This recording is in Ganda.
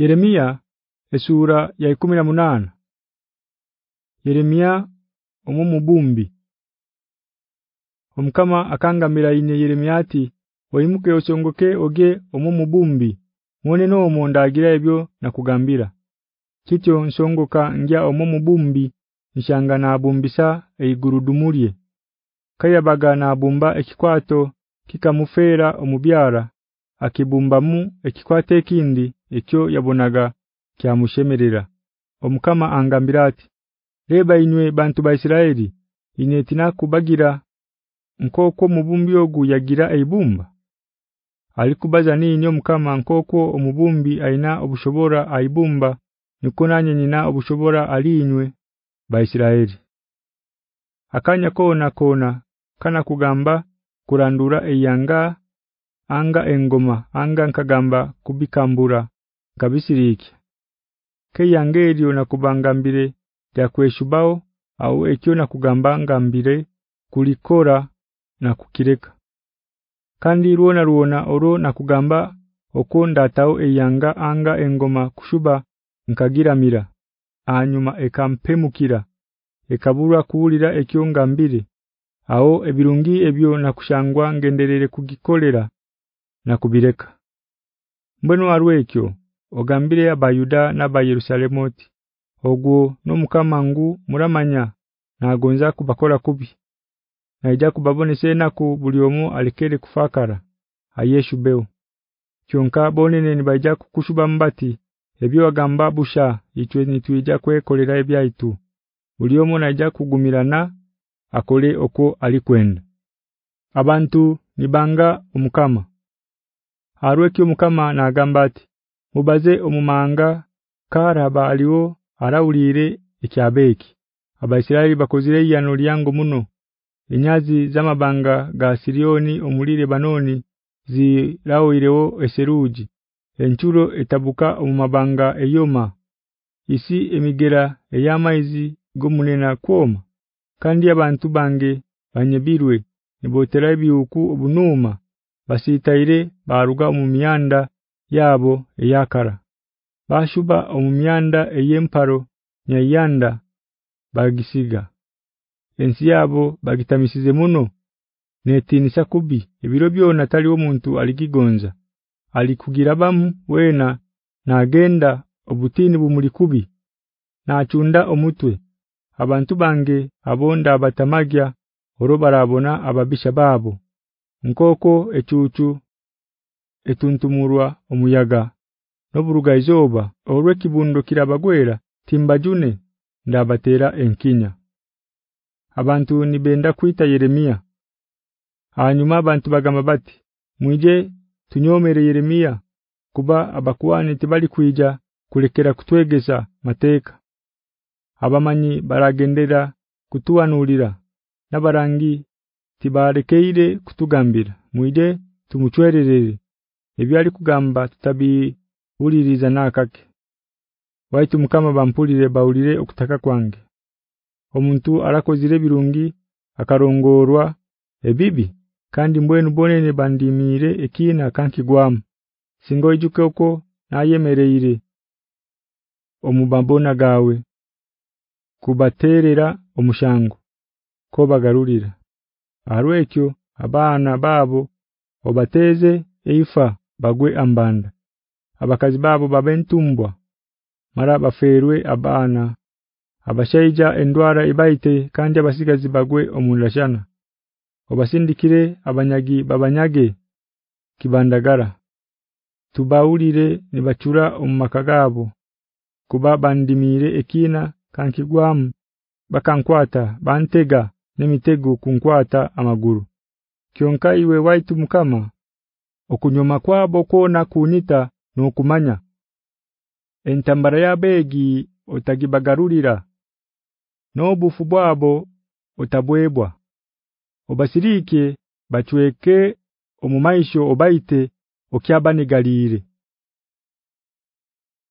Yeremia esura ya 18 Yeremia omumubumbi Omkama akanga miraine Yeremia ati oyimuke osongoke oge omumubumbi mone no omondagira ebyo nakugambira kityo nsongoka nja omumubumbi nshanga na abumbisa eigurudumulie kayabaga na abumba ekikwato kikamufera omubyara akibumbamu ekikwate ekindi ekyo yabonaga mushemerera omukama angambira ati leba inywe bantu ba Isiraeli inyetina kubagira nkoko mubumbi ogu yagira eibumba alikubaza inyo mukama nkoko omubumbi aina obushobora aibumba nikunanye nyina obushobora alinywe baIsiraeli akanya kona kona kana kugamba kurandura eyanga anga engoma anga nkagamba kubikambura kabisiriki kayangeri onakubangambire takweshubao au ekyo nakugambangambire kulikora na kukireka kandi ruona ruona oro nakugamba okunda tao eyanga anga engoma kushuba nkagiramira anyuma ekampemukira ekabura kuulira ekyo ngambire ao ebirungi ebyo nakushangwa ngenderere kugikolera na kubireka mbono arwekyo ogambire abayuda n'abayerusalemu oti ogwo ngu muramanya nagonza kubakola kubi naija sena ku buliomo alikere kufakara ayeshu beo kyonka bonene nibaija kukushuba mbati ebyo agamba busha ichwe nitwija kwekolera ebyaitu buliomo naija kugumirana akole oko alikwenda abantu nibanga omukama Harweki omukama na gambati mubaze omumanga karaba aliwo arawulire ekyabeki abaisiraeli bakozire yano lyango muno enyazi za mabanga ga sirioni omulire banoni zirawirewo eseruji enchuro etabuka omumabanga eyoma isi emigera eyamaizi gumunena kwoma kandi abantu bange banyebirwe nibotera ibuku obunuma basitaire baruga mu myanda yabo eyakara bashuba omumyanda eyemparo nyayanda bagisiga ensi yabo bagitamisize muno netinisa kubi ebiro byona tali omuntu aligigonza alikugira bamu wena na agenda obutini bumulikubi nachunda omutwe abantu bange abonda abatamagya oroba rabona ababisha babo nkoko ecucu etuntumurwa omuyaga noburuga ijoba olwe kibundo kirabagwera timbajune ndabatera enkinya abantu nibenda kuita Yeremia hanyuma abantu bagamba bati mwije tunyomere Yeremia kuba abakuwani tibali kuija kulekera kutwegeza mateka abamanyi baragendera kutuwanulira nabarangi tibarekeire kutugambira mwije tumuchwerere Ebyali kugamba tutabi uliriza nakake. Waitu mukama bampulire baulire okutaka kwange. Omuntu arakozire birungi akarongorwa ebibi kandi mbwenu bonene bandimire ekina kankigwamu. ijuke uko nayemereere. omubambona gawe kubaterera omushango kobagarulira. Arwekyo abana babo obateze eifa bagwe ambanda abakazi babo babentumbwa mara baferwe abana abashaija endwara ibaite kandi abasigazi bagwe omulashana obasindikire abanyagi babanyage kibandagara tubaulire nibachura omumakagabo kubabandimire ekina kankigwamu bakankwata bantega nemitego kunkwata amaguru kyonka iwe waitu mukama okunyoma kwabo kona kunyita nokumanya entambara ya begi otagibagarulira nobufu bwabo otabwebwa obasirike bachweke omumaisho obaite okyabanigalire